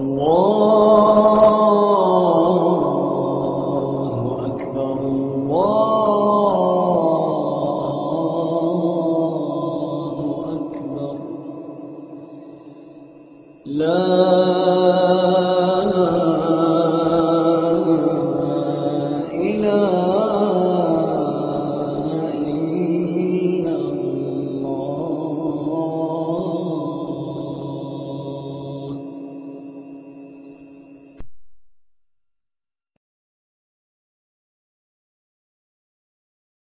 الله